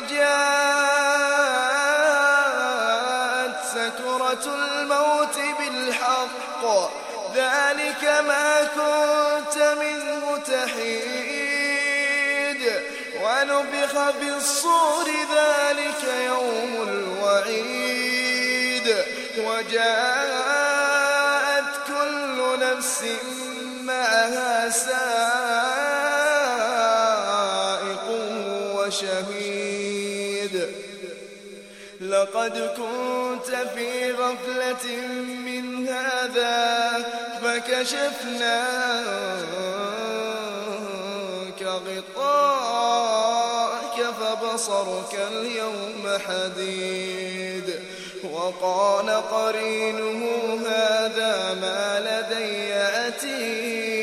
وجاءت سكرة الموت بالحق. ذلك ما كنت منه تحيد ونبخ بالصور ذلك يوم الوعيد. وجاءت كل نفس معها سائق وشهيد. لقد كنت في غفلة من هذا فكشفنا غطاءك فبصرك اليوم حديد. وقال قرينه هذا ما لدي عتيد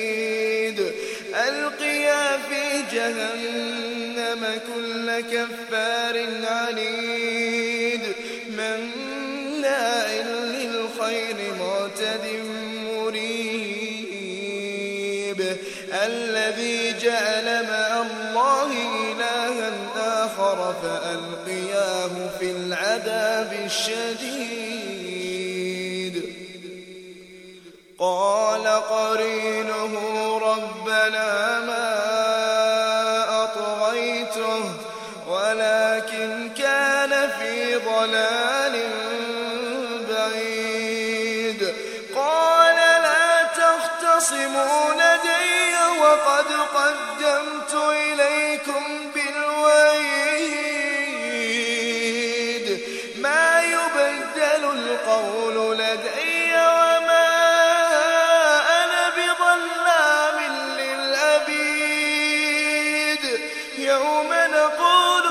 ألقيا في جهنم كل كفار عنيد. مناع للخير معتد مريب. الذي جعل مع الله إلها آخر فألقياه في العذاب الشديد. قال قرينه ربنا ما ولكن كان في ضلال بعيد. قال لا تختصموا لدي وقد قدمت إليكم بالوعيد. ما يبدل القول لدي وما أنا بظلام للعبيد يوم نقول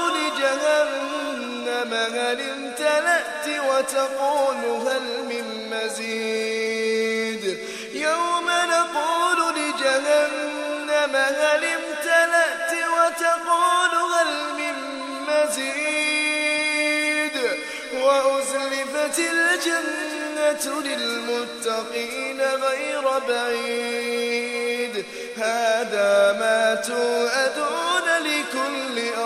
لجهنم هل امتلأت وتقول هل من مزيد؟ يوم نقول لجهنم هل امتلأت وتقول هل من مزيد؟ وأزلفت الجنة للمتقين غير بعيد. هذا ما توعدون لكل أواب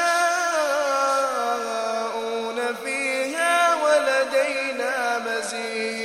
فيها ولدينا مزيد